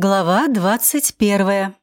Глава двадцать первая.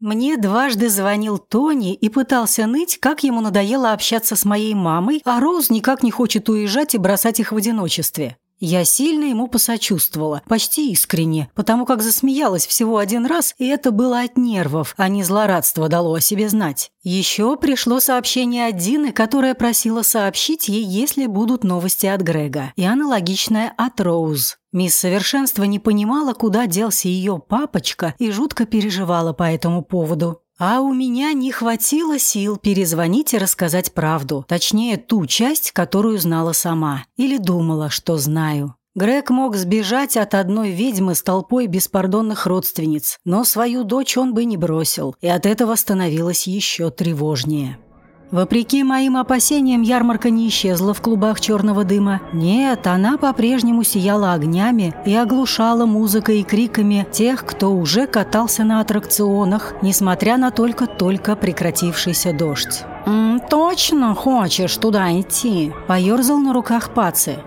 Мне дважды звонил Тони и пытался ныть, как ему надоело общаться с моей мамой, а Роуз никак не хочет уезжать и бросать их в одиночестве. Я сильно ему посочувствовала, почти искренне, потому как засмеялась всего один раз, и это было от нервов, а не злорадство дало о себе знать. Еще пришло сообщение от Дины, которая просила сообщить ей, если будут новости от Грега, и аналогичное от Роуз. Мисс Совершенство не понимала, куда делся ее папочка, и жутко переживала по этому поводу. А у меня не хватило сил перезвонить и рассказать правду, точнее ту часть, которую знала сама, или думала, что знаю. Грег мог сбежать от одной ведьмы с толпой беспардонных родственниц, но свою дочь он бы не бросил, и от этого становилось еще тревожнее. Вопреки моим опасениям, ярмарка не исчезла в клубах черного дыма. Нет, она по-прежнему сияла огнями и оглушала музыкой и криками тех, кто уже катался на аттракционах, несмотря на только-только прекратившийся дождь. «М, «Точно хочешь туда идти?» – поерзал на руках Паци.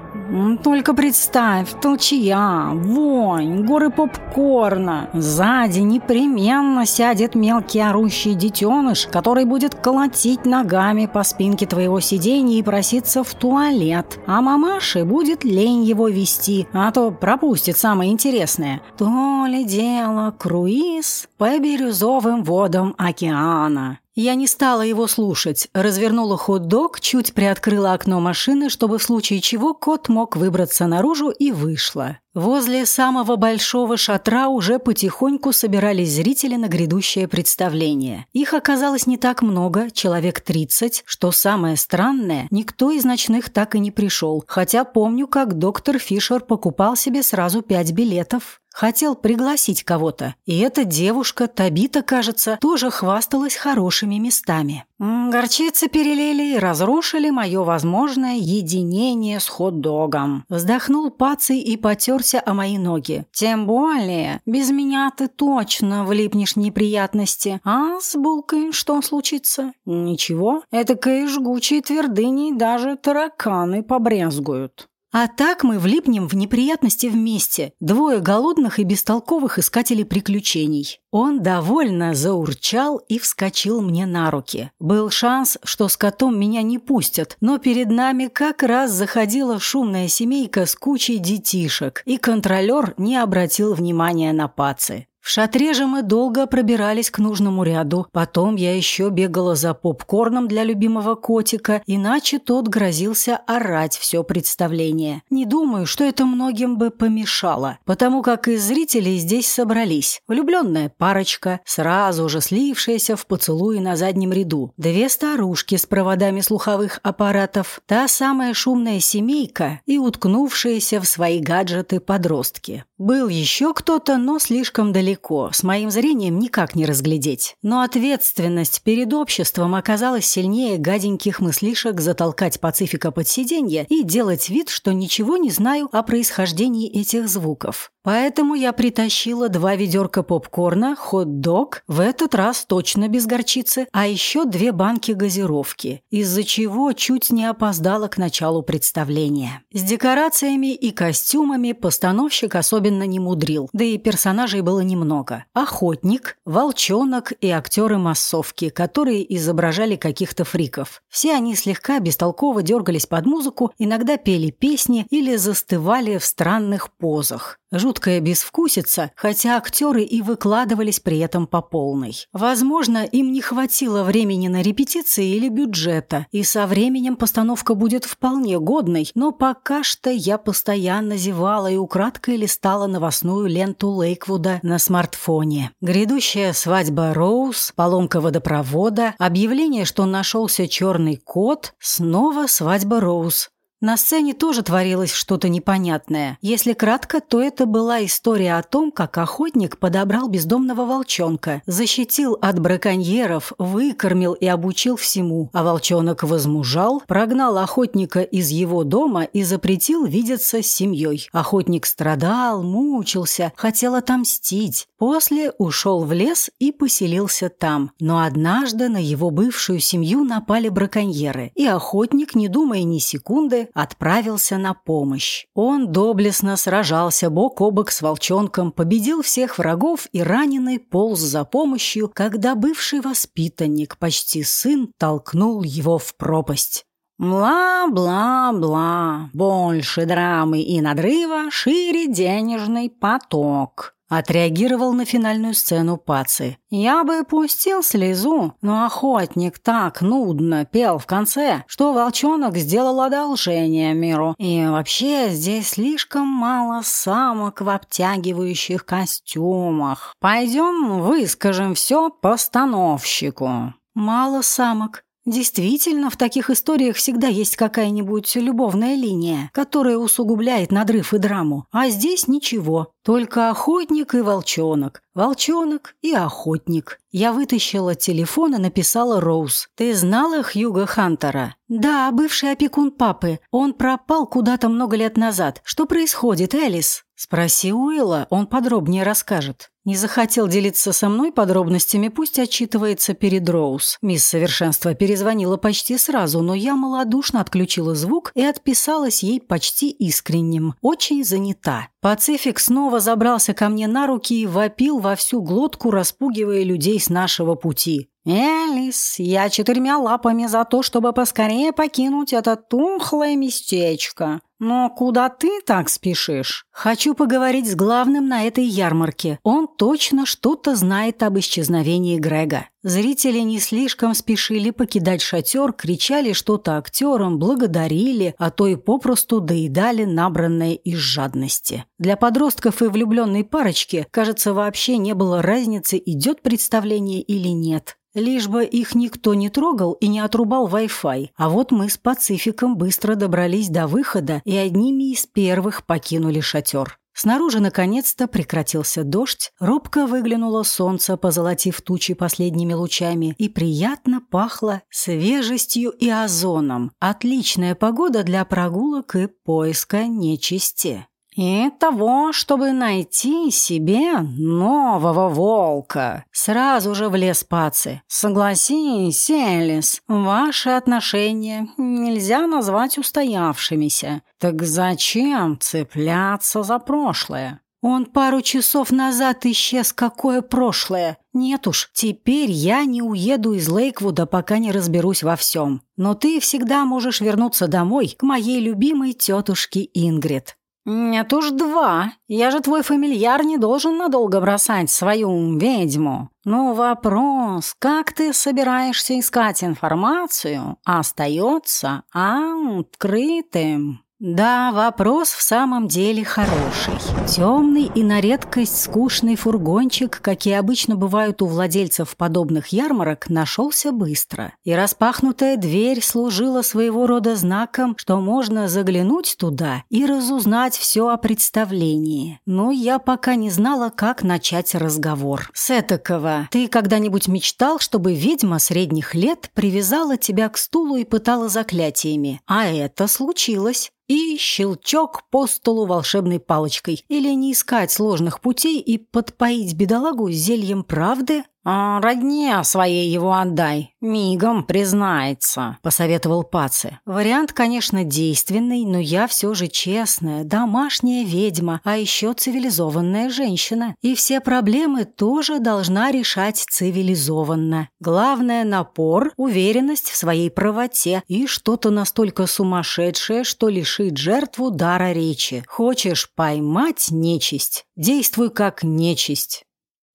Только представь, толчья, вонь, горы попкорна. Сзади непременно сядет мелкий орущий детеныш, который будет колотить ногами по спинке твоего сиденья и проситься в туалет. А мамаше будет лень его вести, а то пропустит самое интересное. То ли дело круиз по бирюзовым водам океана. Я не стала его слушать, развернула хот-дог, чуть приоткрыла окно машины, чтобы в случае чего кот мог выбраться наружу и вышла. Возле самого большого шатра уже потихоньку собирались зрители на грядущее представление. Их оказалось не так много, человек 30, что самое странное, никто из ночных так и не пришел, хотя помню, как доктор Фишер покупал себе сразу пять билетов. Хотел пригласить кого-то, и эта девушка, Табита, кажется, тоже хвасталась хорошими местами. «Горчицы перелили и разрушили мое возможное единение с хот-догом». Вздохнул Паций и потерся о мои ноги. «Тем более, без меня ты точно влипнешь в неприятности. А с булкой что случится?» «Ничего, этакой жгучей твердыней даже тараканы побрезгуют». А так мы влипнем в неприятности вместе, двое голодных и бестолковых искателей приключений. Он довольно заурчал и вскочил мне на руки. Был шанс, что с котом меня не пустят, но перед нами как раз заходила шумная семейка с кучей детишек, и контролер не обратил внимания на пацы. В шатре же мы долго пробирались к нужному ряду. Потом я еще бегала за попкорном для любимого котика, иначе тот грозился орать все представление. Не думаю, что это многим бы помешало, потому как из зрителей здесь собрались влюбленная парочка, сразу же слившаяся в поцелуи на заднем ряду, две старушки с проводами слуховых аппаратов, та самая шумная семейка и уткнувшиеся в свои гаджеты подростки. Был еще кто-то, но слишком далеко, с моим зрением никак не разглядеть. Но ответственность перед обществом оказалась сильнее гаденьких мыслишек затолкать Пацифика под сиденье и делать вид, что ничего не знаю о происхождении этих звуков. Поэтому я притащила два ведерка попкорна, хот-дог, в этот раз точно без горчицы, а еще две банки газировки, из-за чего чуть не опоздала к началу представления. С декорациями и костюмами постановщик особенно не мудрил, да и персонажей было немного. Охотник, волчонок и актеры массовки, которые изображали каких-то фриков. Все они слегка бестолково дергались под музыку, иногда пели песни или застывали в странных позах. Жуткая безвкусица, хотя актеры и выкладывались при этом по полной. Возможно, им не хватило времени на репетиции или бюджета, и со временем постановка будет вполне годной, но пока что я постоянно зевала и украдкой листала новостную ленту Лейквуда на смартфоне. Грядущая свадьба Роуз, поломка водопровода, объявление, что нашелся черный кот, снова свадьба Роуз. На сцене тоже творилось что-то непонятное. Если кратко, то это была история о том, как охотник подобрал бездомного волчонка, защитил от браконьеров, выкормил и обучил всему, а волчонок возмужал, прогнал охотника из его дома и запретил видеться с семьей. Охотник страдал, мучился, хотел отомстить. После ушел в лес и поселился там. Но однажды на его бывшую семью напали браконьеры, и охотник, не думая ни секунды, отправился на помощь. Он доблестно сражался бок о бок с волчонком, победил всех врагов и раненый полз за помощью, когда бывший воспитанник, почти сын, толкнул его в пропасть. Бла-бла-бла, больше драмы и надрыва, шире денежный поток. Отреагировал на финальную сцену Паци. «Я бы пустил слезу, но охотник так нудно пел в конце, что волчонок сделал одолжение миру. И вообще здесь слишком мало самок в обтягивающих костюмах. Пойдем выскажем все постановщику». «Мало самок», Действительно, в таких историях всегда есть какая-нибудь любовная линия, которая усугубляет надрыв и драму. А здесь ничего. Только охотник и волчонок. Волчонок и охотник. Я вытащила телефон и написала Роуз. «Ты знала Хьюга Хантера?» «Да, бывший опекун папы. Он пропал куда-то много лет назад. Что происходит, Элис?» «Спроси Уилла, он подробнее расскажет». Не захотел делиться со мной подробностями, пусть отчитывается перед Роуз. Мисс Совершенство перезвонила почти сразу, но я малодушно отключила звук и отписалась ей почти искренним. Очень занята. Пацифик снова забрался ко мне на руки и вопил во всю глотку, распугивая людей с нашего пути. «Элис, я четырьмя лапами за то, чтобы поскорее покинуть это тухлое местечко. Но куда ты так спешишь? Хочу поговорить с главным на этой ярмарке. Он точно что-то знает об исчезновении Грега». Зрители не слишком спешили покидать шатер, кричали что-то актерам, благодарили, а то и попросту доедали набранное из жадности. Для подростков и влюбленной парочки, кажется, вообще не было разницы, идет представление или нет. Лишь бы их никто не трогал и не отрубал Wi-Fi. А вот мы с Пацификом быстро добрались до выхода и одними из первых покинули шатер. Снаружи наконец-то прекратился дождь, робко выглянуло солнце, позолотив тучи последними лучами, и приятно пахло свежестью и озоном. Отличная погода для прогулок и поиска нечисти. И того, чтобы найти себе нового волка. Сразу же в лес пацы. Согласись, Элис, ваши отношения нельзя назвать устоявшимися. Так зачем цепляться за прошлое? Он пару часов назад исчез, какое прошлое. Нет уж, теперь я не уеду из Лейквуда, пока не разберусь во всем. Но ты всегда можешь вернуться домой к моей любимой тетушке Ингрид. «Нет уж два. Я же твой фамильяр не должен надолго бросать свою ведьму. Но вопрос, как ты собираешься искать информацию, остается открытым». Да, вопрос в самом деле хороший. Темный и на редкость скучный фургончик, какие обычно бывают у владельцев подобных ярмарок, нашелся быстро. И распахнутая дверь служила своего рода знаком, что можно заглянуть туда и разузнать все о представлении. Но я пока не знала, как начать разговор. Сетокова, ты когда-нибудь мечтал, чтобы ведьма средних лет привязала тебя к стулу и пытала заклятиями? А это случилось и щелчок по столу волшебной палочкой. Или не искать сложных путей и подпоить бедолагу зельем правды? «А родне своей его отдай, мигом признается», – посоветовал Паце. Вариант, конечно, действенный, но я все же честная, домашняя ведьма, а еще цивилизованная женщина. И все проблемы тоже должна решать цивилизованно. Главное – напор, уверенность в своей правоте и что-то настолько сумасшедшее, что лишит жертву дара речи. Хочешь поймать нечисть? Действуй как нечисть.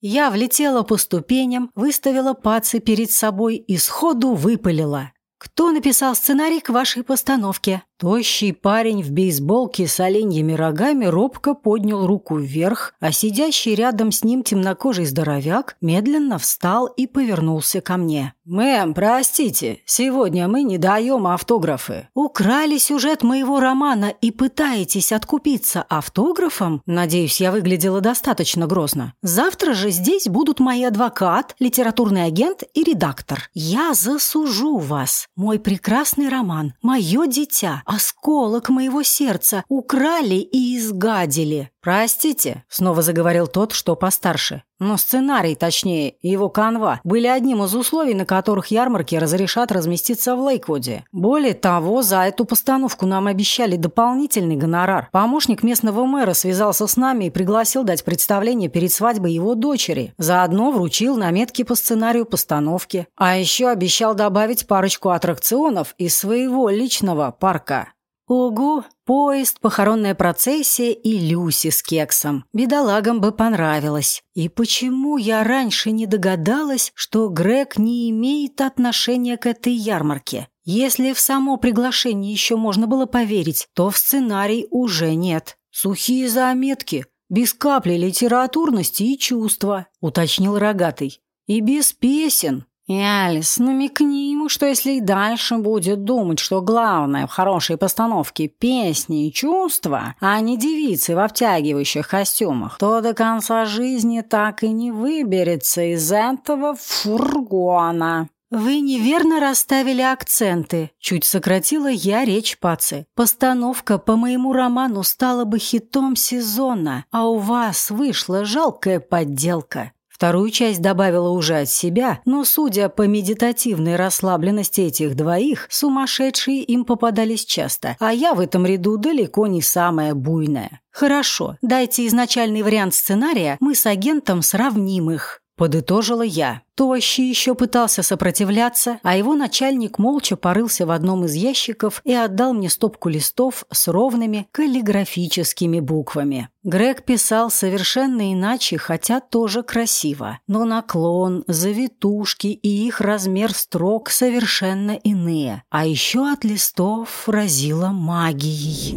Я влетела по ступеням, выставила пацы перед собой и сходу выпалила. «Кто написал сценарий к вашей постановке?» Тощий парень в бейсболке с оленьими рогами робко поднял руку вверх, а сидящий рядом с ним темнокожий здоровяк медленно встал и повернулся ко мне. «Мэм, простите, сегодня мы не даем автографы». «Украли сюжет моего романа и пытаетесь откупиться автографом?» Надеюсь, я выглядела достаточно грозно. «Завтра же здесь будут мои адвокат, литературный агент и редактор. Я засужу вас. Мой прекрасный роман, мое дитя, Осколок моего сердца украли и изгадили. «Простите», — снова заговорил тот, что постарше. «Но сценарий, точнее, его канва, были одним из условий, на которых ярмарки разрешат разместиться в Лейквуде. Более того, за эту постановку нам обещали дополнительный гонорар. Помощник местного мэра связался с нами и пригласил дать представление перед свадьбой его дочери. Заодно вручил наметки по сценарию постановки. А еще обещал добавить парочку аттракционов из своего личного парка. Угу, поезд, похоронная процессия и Люси с кексом. Бедолагам бы понравилось. И почему я раньше не догадалась, что Грег не имеет отношения к этой ярмарке? Если в само приглашение еще можно было поверить, то в сценарий уже нет. Сухие заметки, без капли литературности и чувства, уточнил Рогатый. И без песен, и Алис, намекни ему, что если и дальше будет думать, что главное в хорошей постановке – песни и чувства, а не девицы в обтягивающих костюмах, то до конца жизни так и не выберется из этого фургона. «Вы неверно расставили акценты», – чуть сократила я речь Пацы. «Постановка по моему роману стала бы хитом сезона, а у вас вышла жалкая подделка». Вторую часть добавила уже от себя, но, судя по медитативной расслабленности этих двоих, сумасшедшие им попадались часто, а я в этом ряду далеко не самая буйная. Хорошо, дайте изначальный вариант сценария, мы с агентом сравним их. Подытожила я. Тощий еще пытался сопротивляться, а его начальник молча порылся в одном из ящиков и отдал мне стопку листов с ровными каллиграфическими буквами. Грег писал совершенно иначе, хотя тоже красиво. Но наклон, завитушки и их размер строк совершенно иные. А еще от листов разило магией.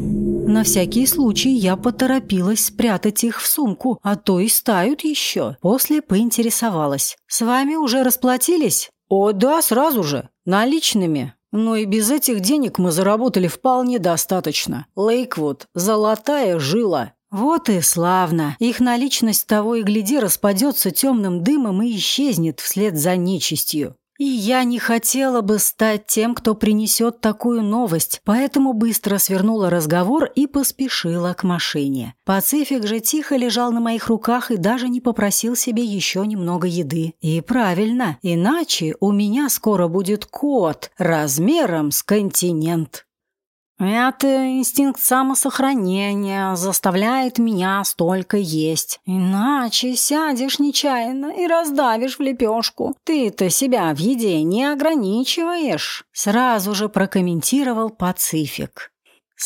На всякий случай я поторопилась спрятать их в сумку, а то и стают еще. После поинтересовалась. «С вами уже расплатились?» «О, да, сразу же. Наличными. Но и без этих денег мы заработали вполне достаточно. Лейквуд – золотая жила». Вот и славно. Их наличность того и гляди распадется темным дымом и исчезнет вслед за нечистью. И я не хотела бы стать тем, кто принесет такую новость, поэтому быстро свернула разговор и поспешила к машине. Пацифик же тихо лежал на моих руках и даже не попросил себе еще немного еды. И правильно, иначе у меня скоро будет кот размером с континент. Это инстинкт самосохранения заставляет меня столько есть. Иначе сядешь нечаянно и раздавишь в лепешку. Ты-то себя в еде не ограничиваешь. Сразу же прокомментировал Пацифик.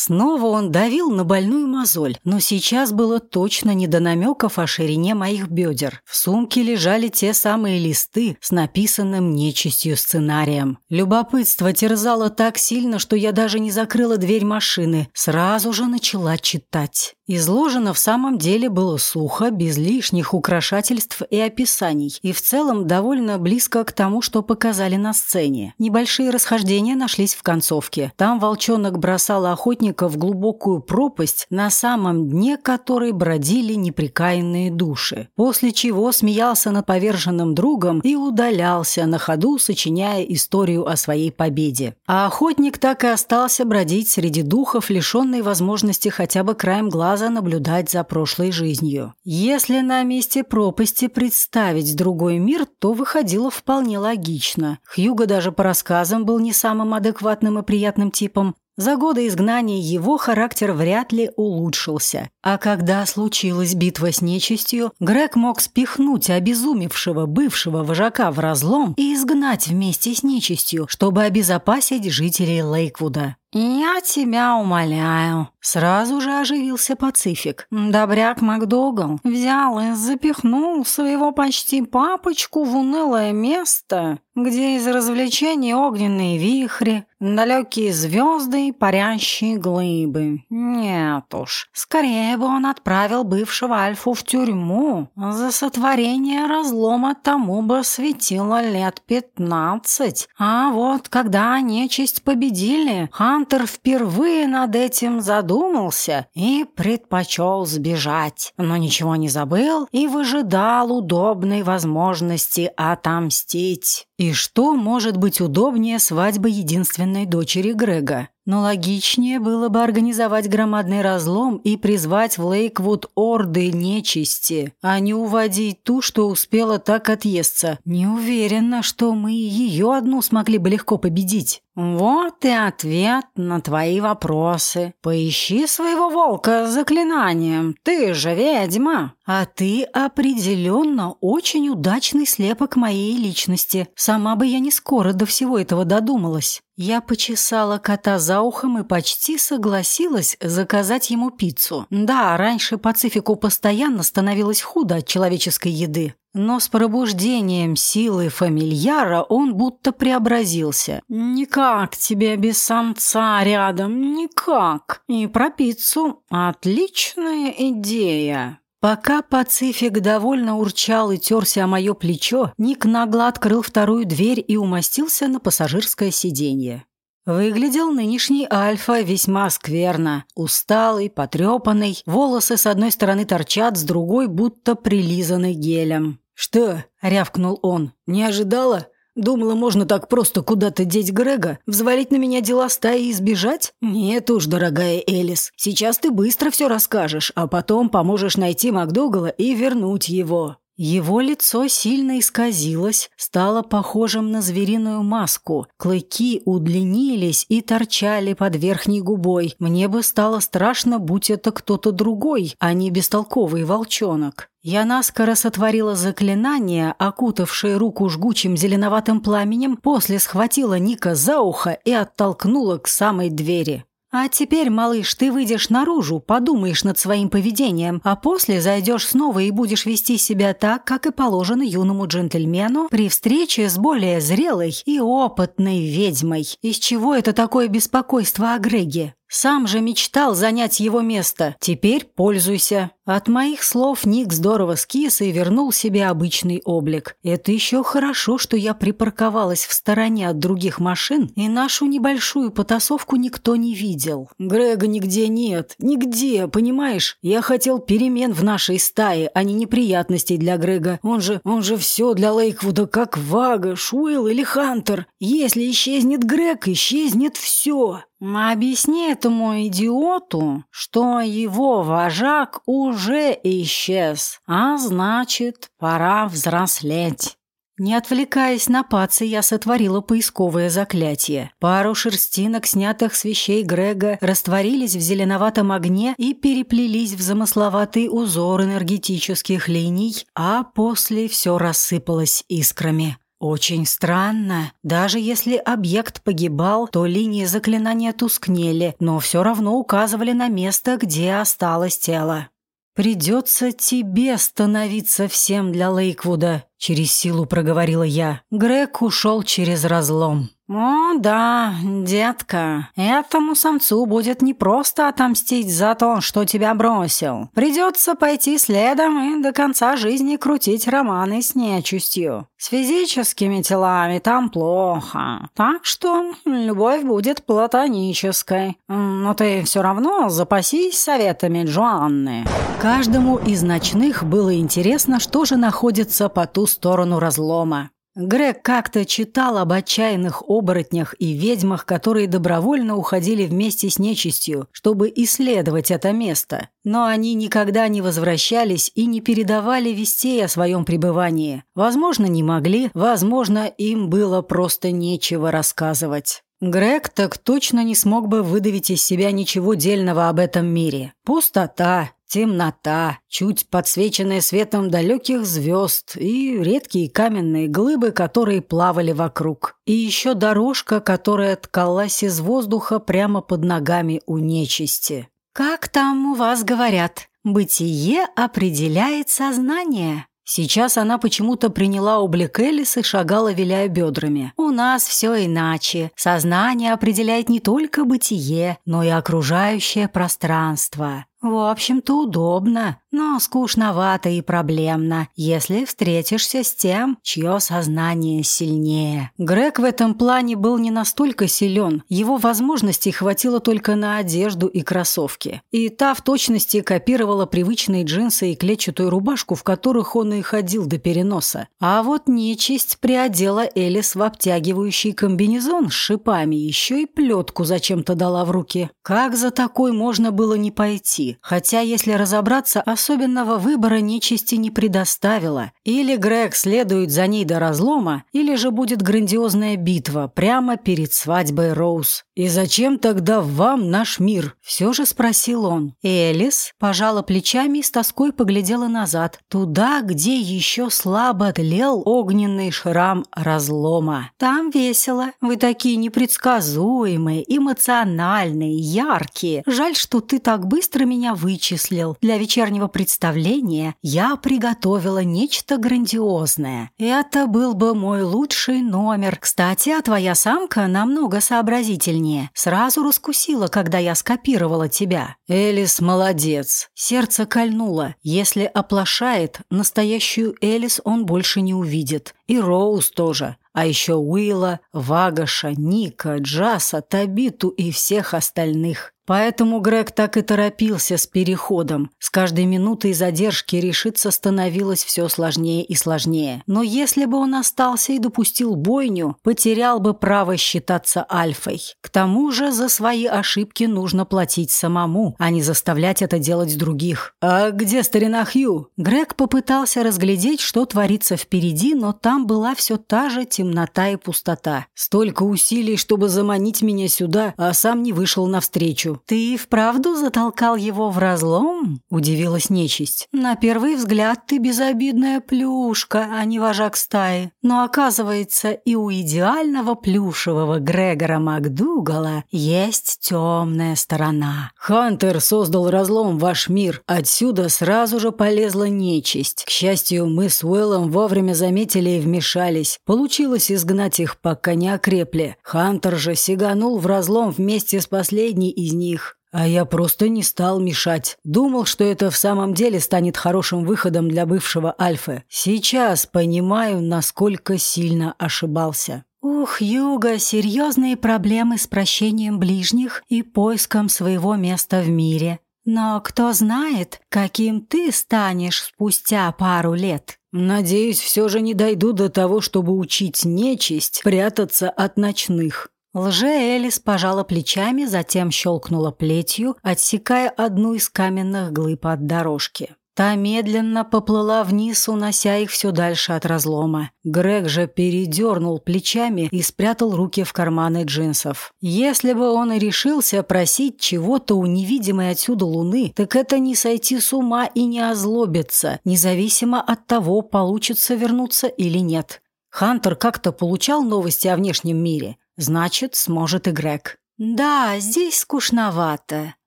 Снова он давил на больную мозоль, но сейчас было точно не до намеков о ширине моих бедер. В сумке лежали те самые листы с написанным нечистью сценарием. Любопытство терзало так сильно, что я даже не закрыла дверь машины, сразу же начала читать. Изложено в самом деле было сухо, без лишних украшательств и описаний, и в целом довольно близко к тому, что показали на сцене. Небольшие расхождения нашлись в концовке. Там волчонок бросал охотника в глубокую пропасть, на самом дне которой бродили неприкаянные души. После чего смеялся над поверженным другом и удалялся на ходу, сочиняя историю о своей победе. А охотник так и остался бродить среди духов, лишенный возможности хотя бы краем глаза наблюдать за прошлой жизнью. Если на месте пропасти представить другой мир, то выходило вполне логично. Хьюго даже по рассказам был не самым адекватным и приятным типом, за годы изгнания его характер вряд ли улучшился. А когда случилась битва с нечистью, Грег мог спихнуть обезумевшего бывшего вожака в разлом и изгнать вместе с нечистью, чтобы обезопасить жителей Лейквуда. «Я тебя умоляю», — сразу же оживился Пацифик. Добряк МакДогал взял и запихнул своего почти папочку в унылое место, где из развлечений огненные вихри, далекие звезды и парящие глыбы. Нет уж, скорее бы он отправил бывшего Альфу в тюрьму. За сотворение разлома тому бы светило лет пятнадцать. А вот когда нечисть победили, хан Хантер впервые над этим задумался и предпочел сбежать, но ничего не забыл и выжидал удобной возможности отомстить. И что может быть удобнее свадьбы единственной дочери Грега? Но логичнее было бы организовать громадный разлом и призвать в Лейквуд орды нечисти, а не уводить ту, что успела так отъесться. Не уверена, что мы ее одну смогли бы легко победить. Вот и ответ на твои вопросы. Поищи своего волка заклинанием. Ты же ведьма. А ты определенно очень удачный слепок моей личности. Сама бы я не скоро до всего этого додумалась. Я почесала кота за ухом и почти согласилась заказать ему пиццу. Да, раньше Пацифику постоянно становилось худо от человеческой еды. Но с пробуждением силы фамильяра он будто преобразился. «Никак тебе без самца рядом, никак. И про пиццу отличная идея». Пока Пацифик довольно урчал и терся о мое плечо, Ник нагло открыл вторую дверь и умостился на пассажирское сиденье. Выглядел нынешний Альфа весьма скверно. Усталый, потрепанный, волосы с одной стороны торчат, с другой будто прилизаны гелем. «Что?» – рявкнул он. «Не ожидала?» Думала, можно так просто куда-то деть Грега, взвалить на меня дела стаи и сбежать? Нет уж, дорогая Элис, сейчас ты быстро все расскажешь, а потом поможешь найти МакДугала и вернуть его». Его лицо сильно исказилось, стало похожим на звериную маску. Клыки удлинились и торчали под верхней губой. Мне бы стало страшно, будь это кто-то другой, а не бестолковый волчонок. Я наскоро сотворила заклинание, окутавшее руку жгучим зеленоватым пламенем, после схватила Ника за ухо и оттолкнула к самой двери. А теперь, малыш, ты выйдешь наружу, подумаешь над своим поведением, а после зайдешь снова и будешь вести себя так, как и положено юному джентльмену при встрече с более зрелой и опытной ведьмой. Из чего это такое беспокойство о Греге? Сам же мечтал занять его место. Теперь пользуйся. От моих слов Ник здорово скис и вернул себе обычный облик. Это еще хорошо, что я припарковалась в стороне от других машин, и нашу небольшую потасовку никто не видел. Грега нигде нет. Нигде, понимаешь? Я хотел перемен в нашей стае, а не неприятностей для Грега. Он же, он же все для Лейквуда, как Вага, Шуэлл или Хантер. Если исчезнет Грег, исчезнет все. Объясни этому идиоту, что его вожак уже исчез, а значит, пора взрослеть. Не отвлекаясь на пацы, я сотворила поисковое заклятие. Пару шерстинок, снятых с вещей Грега, растворились в зеленоватом огне и переплелись в замысловатый узор энергетических линий, а после все рассыпалось искрами. Очень странно. Даже если объект погибал, то линии заклинания тускнели, но все равно указывали на место, где осталось тело. «Придется тебе становиться всем для Лейквуда», — через силу проговорила я. Грег ушел через разлом. «О, да, детка, этому самцу будет непросто отомстить за то, что тебя бросил. Придется пойти следом и до конца жизни крутить романы с нечистью. С физическими телами там плохо, так что любовь будет платонической. Но ты все равно запасись советами Джоанны». Каждому из ночных было интересно, что же находится по ту сторону разлома. Грег как-то читал об отчаянных оборотнях и ведьмах, которые добровольно уходили вместе с нечистью, чтобы исследовать это место. Но они никогда не возвращались и не передавали вестей о своем пребывании. Возможно, не могли, возможно, им было просто нечего рассказывать. Грег так точно не смог бы выдавить из себя ничего дельного об этом мире. Пустота, Темнота, чуть подсвеченная светом далеких звезд и редкие каменные глыбы, которые плавали вокруг. И еще дорожка, которая ткалась из воздуха прямо под ногами у нечисти. «Как там у вас говорят? Бытие определяет сознание?» Сейчас она почему-то приняла облик Элис и шагала, виляя бедрами. «У нас все иначе. Сознание определяет не только бытие, но и окружающее пространство. В общем-то, удобно, но скучновато и проблемно, если встретишься с тем, чье сознание сильнее. Грег в этом плане был не настолько силен, его возможностей хватило только на одежду и кроссовки. И та в точности копировала привычные джинсы и клетчатую рубашку, в которых он и ходил до переноса. А вот нечисть приодела Элис в обтягивающий комбинезон с шипами, еще и плетку зачем-то дала в руки. Как за такой можно было не пойти? Хотя, если разобраться, особенного выбора нечисти не предоставила. Или Грег следует за ней до разлома, или же будет грандиозная битва прямо перед свадьбой Роуз. «И зачем тогда вам наш мир?» – все же спросил он. Элис пожала плечами и с тоской поглядела назад, туда, где еще слабо тлел огненный шрам разлома. «Там весело. Вы такие непредсказуемые, эмоциональные, яркие. Жаль, что ты так быстро меня вычислил. Для вечернего представления я приготовила нечто грандиозное. Это был бы мой лучший номер. Кстати, а твоя самка намного сообразительнее. Сразу раскусила, когда я скопировала тебя. Элис молодец. Сердце кольнуло. Если оплошает, настоящую Элис он больше не увидит. И Роуз тоже. А еще Уилла, Вагаша, Ника, Джаса, Табиту и всех остальных. Поэтому Грег так и торопился с переходом. С каждой минутой задержки решиться становилось все сложнее и сложнее. Но если бы он остался и допустил бойню, потерял бы право считаться альфой. К тому же за свои ошибки нужно платить самому, а не заставлять это делать других. «А где старина Хью?» Грег попытался разглядеть, что творится впереди, но там была все та же темнота и пустота. Столько усилий, чтобы заманить меня сюда, а сам не вышел навстречу. «Ты вправду затолкал его в разлом?» – удивилась нечисть. «На первый взгляд ты безобидная плюшка, а не вожак стаи. Но оказывается, и у идеального плюшевого Грегора МакДугала есть темная сторона». «Хантер создал разлом в ваш мир. Отсюда сразу же полезла нечисть. К счастью, мы с Уэллом вовремя заметили и вмешались. Получилось изгнать их, пока не окрепли. Хантер же сиганул в разлом вместе с последней из них них. А я просто не стал мешать. Думал, что это в самом деле станет хорошим выходом для бывшего Альфы. Сейчас понимаю, насколько сильно ошибался. Ух, Юга, серьезные проблемы с прощением ближних и поиском своего места в мире. Но кто знает, каким ты станешь спустя пару лет. Надеюсь, все же не дойду до того, чтобы учить нечисть прятаться от ночных. Лже-Элис пожала плечами, затем щелкнула плетью, отсекая одну из каменных глыб от дорожки. Та медленно поплыла вниз, унося их все дальше от разлома. Грег же передернул плечами и спрятал руки в карманы джинсов. Если бы он и решился просить чего-то у невидимой отсюда луны, так это не сойти с ума и не озлобиться, независимо от того, получится вернуться или нет. Хантер как-то получал новости о внешнем мире – Значит, сможет и Грег. Да, здесь скучновато.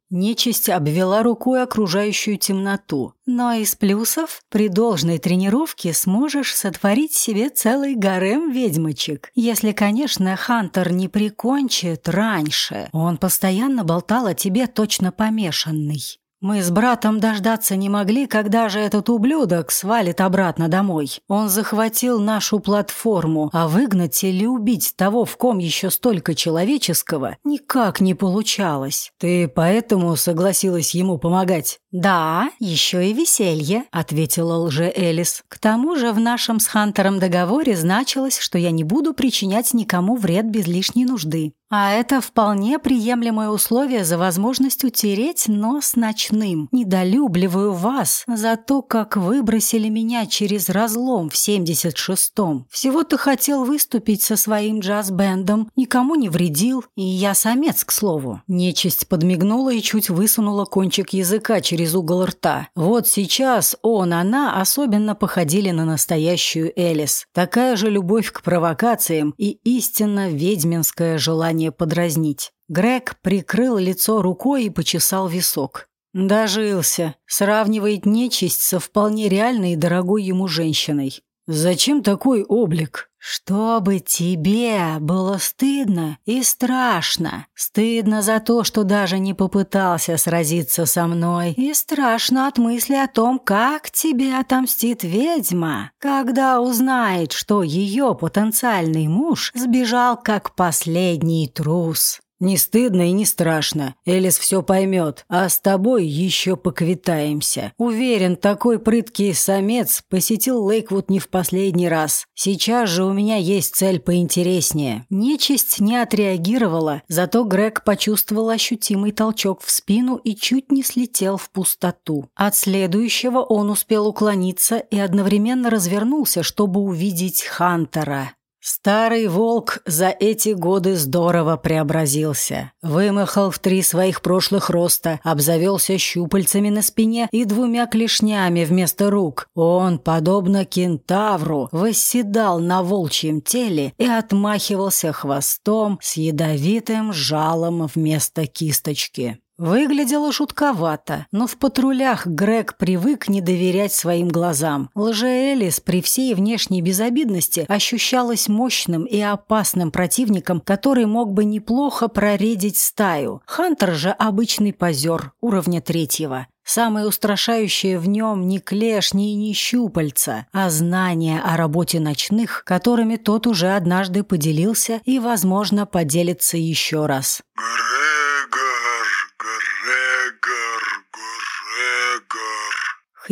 Нечисть обвела рукой окружающую темноту. Но из плюсов при должной тренировке сможешь сотворить себе целый гарем ведьмочек. Если, конечно, Хантер не прикончит раньше. Он постоянно болтал о тебе точно помешанный. Мы с братом дождаться не могли, когда же этот ублюдок свалит обратно домой. Он захватил нашу платформу, а выгнать или убить того, в ком еще столько человеческого, никак не получалось. Ты поэтому согласилась ему помогать? «Да, еще и веселье», — ответила лже-Элис. «К тому же в нашем с Хантером договоре значилось, что я не буду причинять никому вред без лишней нужды. А это вполне приемлемое условие за возможность утереть нос ночным. Недолюбливаю вас за то, как выбросили меня через разлом в 76-м. Всего-то хотел выступить со своим джаз-бендом, никому не вредил, и я самец, к слову». Нечисть подмигнула и чуть высунула кончик языка через через угол рта. Вот сейчас он, она особенно походили на настоящую Элис. Такая же любовь к провокациям и истинно ведьминское желание подразнить. Грег прикрыл лицо рукой и почесал висок. Дожился. Сравнивает нечисть со вполне реальной и дорогой ему женщиной. «Зачем такой облик? Чтобы тебе было стыдно и страшно. Стыдно за то, что даже не попытался сразиться со мной. И страшно от мысли о том, как тебе отомстит ведьма, когда узнает, что ее потенциальный муж сбежал как последний трус. Не стыдно и не страшно. Элис все поймет, а с тобой еще поквитаемся. Уверен, такой прыткий самец посетил Лейквуд не в последний раз. Сейчас же у меня есть цель поинтереснее. Нечисть не отреагировала, зато Грег почувствовал ощутимый толчок в спину и чуть не слетел в пустоту. От следующего он успел уклониться и одновременно развернулся, чтобы увидеть Хантера. Старый волк за эти годы здорово преобразился. Вымахал в три своих прошлых роста, обзавелся щупальцами на спине и двумя клешнями вместо рук. Он, подобно кентавру, восседал на волчьем теле и отмахивался хвостом с ядовитым жалом вместо кисточки. Выглядело жутковато, но в патрулях Грег привык не доверять своим глазам. Лжеэлис при всей внешней безобидности ощущалась мощным и опасным противником, который мог бы неплохо проредить стаю. Хантер же обычный позер уровня третьего. Самое устрашающее в нем не клешни и не щупальца, а знания о работе ночных, которыми тот уже однажды поделился и, возможно, поделится еще раз.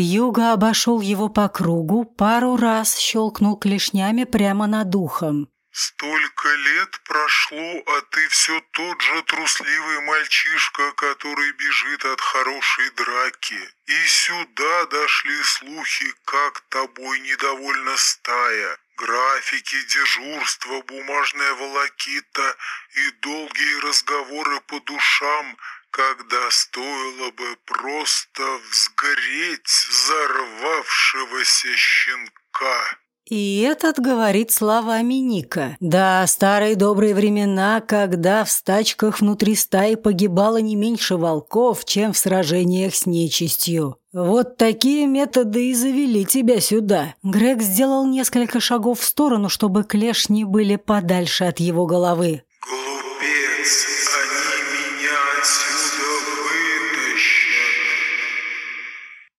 Хьюго обошел его по кругу, пару раз щелкнул клешнями прямо над ухом. «Столько лет прошло, а ты все тот же трусливый мальчишка, который бежит от хорошей драки. И сюда дошли слухи, как тобой недовольна стая. Графики, дежурства, бумажная волокита и долгие разговоры по душам – когда стоило бы просто взгореть взорвавшегося щенка. И этот говорит словами Ника. Да, старые добрые времена, когда в стачках внутри стаи погибало не меньше волков, чем в сражениях с нечистью. Вот такие методы и завели тебя сюда. Грег сделал несколько шагов в сторону, чтобы клешни были подальше от его головы. Глупец,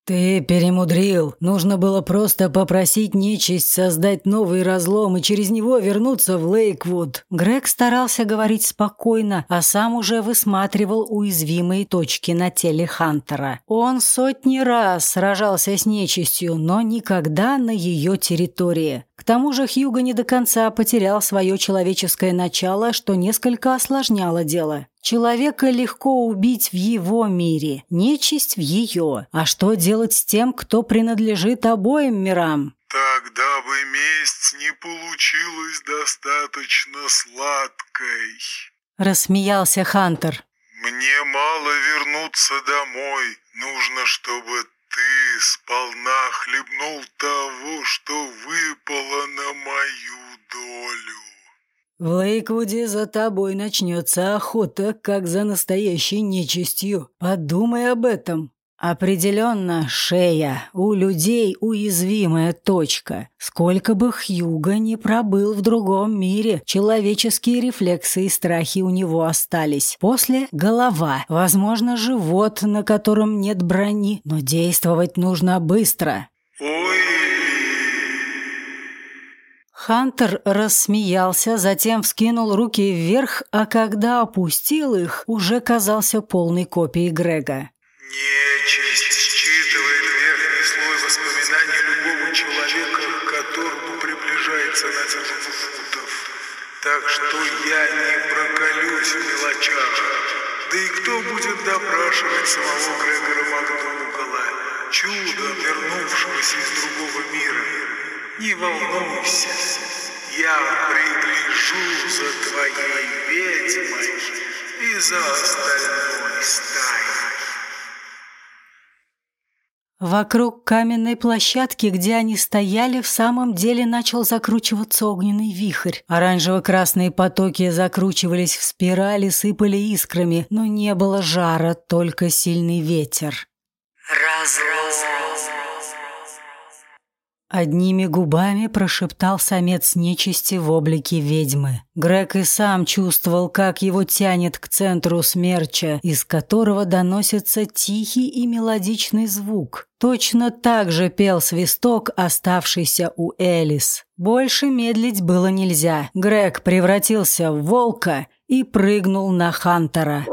«Ты перемудрил. Нужно было просто попросить нечисть создать новый разлом и через него вернуться в Лейквуд». Грег старался говорить спокойно, а сам уже высматривал уязвимые точки на теле Хантера. Он сотни раз сражался с нечистью, но никогда на ее территории. К тому же Хьюго не до конца потерял свое человеческое начало, что несколько осложняло дело. Человека легко убить в его мире, нечисть в ее. А что делать с тем, кто принадлежит обоим мирам? Тогда бы месть не получилась достаточно сладкой. Рассмеялся Хантер. Мне мало вернуться домой. Нужно, чтобы ты сполна хлебнул того, что выпало на мою долю. В Лейквуде за тобой начнется охота, как за настоящей нечистью. Подумай об этом. Определенно, шея. У людей уязвимая точка. Сколько бы Хьюга ни пробыл в другом мире, человеческие рефлексы и страхи у него остались. После – голова. Возможно, живот, на котором нет брони. Но действовать нужно быстро. Ой, Хантер рассмеялся, затем вскинул руки вверх, а когда опустил их, уже казался полной копией Грега. Нечисть считывает верхний слой воспоминаний любого человека, к которому приближается на несколько футов. Так что я не проколюсь в мелочах. Да и кто будет допрашивать самого Грегора Макдугала, чудо, вернувшегося из другого мира? Не волнуйся, я пригляжу за твоей ведьмой и за остальной стаей. Вокруг каменной площадки, где они стояли, в самом деле начал закручиваться огненный вихрь. Оранжево-красные потоки закручивались в спирали, сыпали искрами, но не было жара, только сильный ветер. Разлом. Одними губами прошептал самец нечисти в облике ведьмы. Грег и сам чувствовал, как его тянет к центру смерча, из которого доносится тихий и мелодичный звук. Точно так же пел свисток, оставшийся у Элис. Больше медлить было нельзя. Грег превратился в волка и прыгнул на Хантера.